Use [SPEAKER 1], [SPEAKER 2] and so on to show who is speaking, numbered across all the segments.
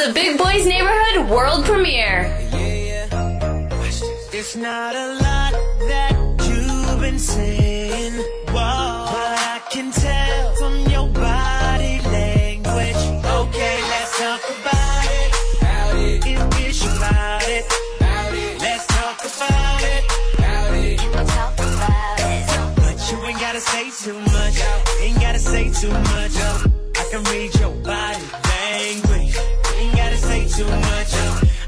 [SPEAKER 1] a Big Boys Neighborhood world premiere.
[SPEAKER 2] It's not a lot that you've been saying, whoa, but I can tell from your body language. Okay, let's talk about it. About it. If it's about it. About it. Let's talk about it. About it. Talk about it. But you ain't gotta say too much. Ain't gotta say too much. I can read your body too much.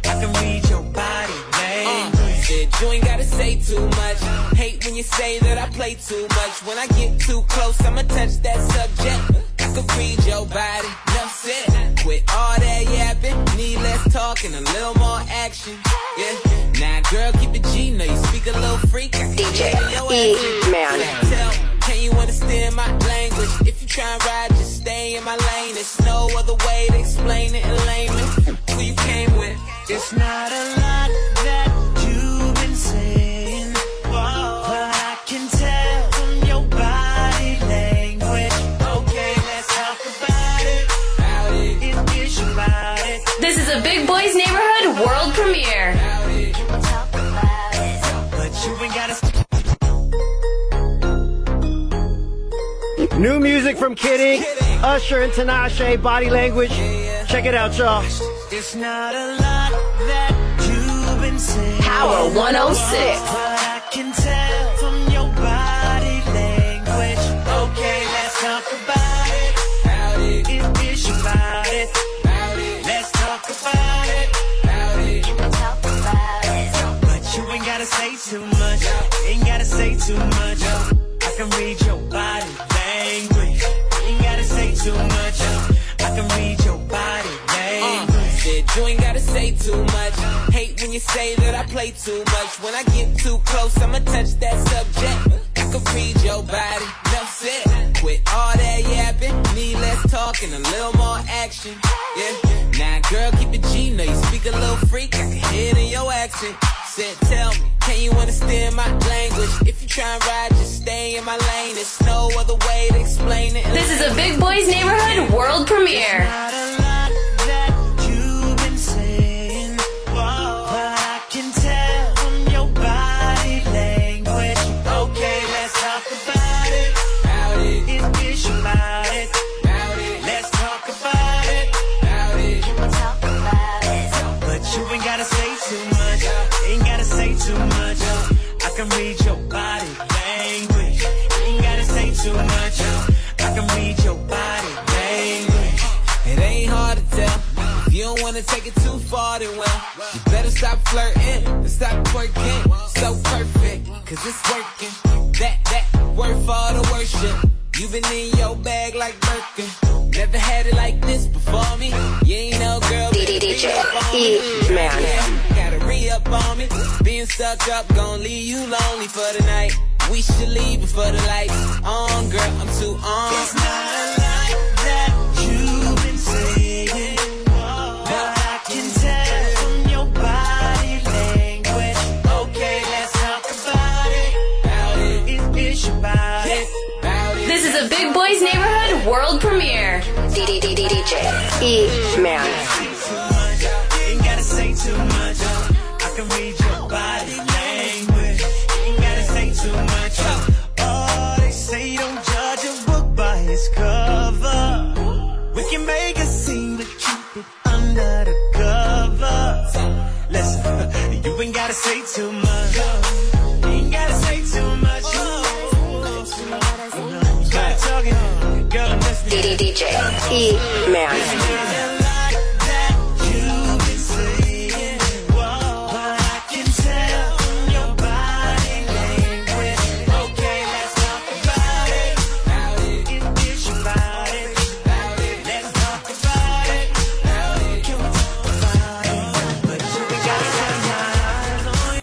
[SPEAKER 2] I can read your body language. Uh.
[SPEAKER 3] Shit, you ain't gotta say too much. Hate when you say that I play too much. When I get too close, I'ma touch that subject. I can read your body, enough said. Quit all that yapping, need less talk and a little more action. Yeah, now girl, keep it G, know you speak a little freak. I
[SPEAKER 4] DJ E. Man.
[SPEAKER 3] Tell can you understand my language? If you try and ride, just stay in my lane. There's no other way to explain it in layman. Who you came with?
[SPEAKER 2] It's not a lot that you've been saying, but I can tell from your body language. Okay, let's talk about it.
[SPEAKER 3] About it,
[SPEAKER 2] it's about it.
[SPEAKER 1] This is a Big Boys Neighborhood world premiere.
[SPEAKER 3] about it.
[SPEAKER 2] Talk about it. But you ain't gotta.
[SPEAKER 5] New music from Kid Ink, Usher and Tinashe, Body Language. Check it out, y'all.
[SPEAKER 2] It's not a lot that you've been saying.
[SPEAKER 1] Power 106.
[SPEAKER 2] But I can tell from your body language. Okay, let's talk about it.
[SPEAKER 3] About it,
[SPEAKER 2] If it's about it.
[SPEAKER 3] about it,
[SPEAKER 2] Let's talk about it.
[SPEAKER 3] about it.
[SPEAKER 2] Talk about it. But you ain't gotta say too much. Ain't gotta say too much. I can read your body language. Ain't gotta say too much. I can read
[SPEAKER 3] you ain't gotta say too much. Hate when you say that I play too much. When I get too close, I'ma touch that subject. I can read your body, enough said. Quit all that yapping, need less talk and a little more action. Yeah, now girl, keep it G, know you speak a little freak. I can hear it in your accent. Said, tell me, can you understand my language? If you try and ride, just stay in my lane. There's no other way to explain it.
[SPEAKER 1] This is a Big Boys Neighborhood world premiere.
[SPEAKER 2] Can read your body language. Ain't gotta say too much. I can read your body language.
[SPEAKER 3] It ain't hard to tell. If you don't wanna take it too far, then well, you better stop flirting and stop twerking. So perfect, cause it's working. That, that, worth all the worship. You've been in your bag like Birkin. Never had it like this before me. You ain't no girl.
[SPEAKER 4] DJ E. Man.
[SPEAKER 3] Yeah, Gotta re up on me. Being stuck up, gon' leave you lonely for the night. We should leave before the lights on, girl. I'm too on.
[SPEAKER 2] It's not a lot that you've been saying, but I can tell from your body language. Okay, let's talk about it.
[SPEAKER 3] About it,
[SPEAKER 2] If it's about it.
[SPEAKER 3] it.
[SPEAKER 1] This is a Big Boys Neighborhood world premiere.
[SPEAKER 4] DJ E Man.
[SPEAKER 2] Under the. Listen, you ain't gotta say too much. Ain't gotta say too much. Girl, I'm listening.
[SPEAKER 4] E Man.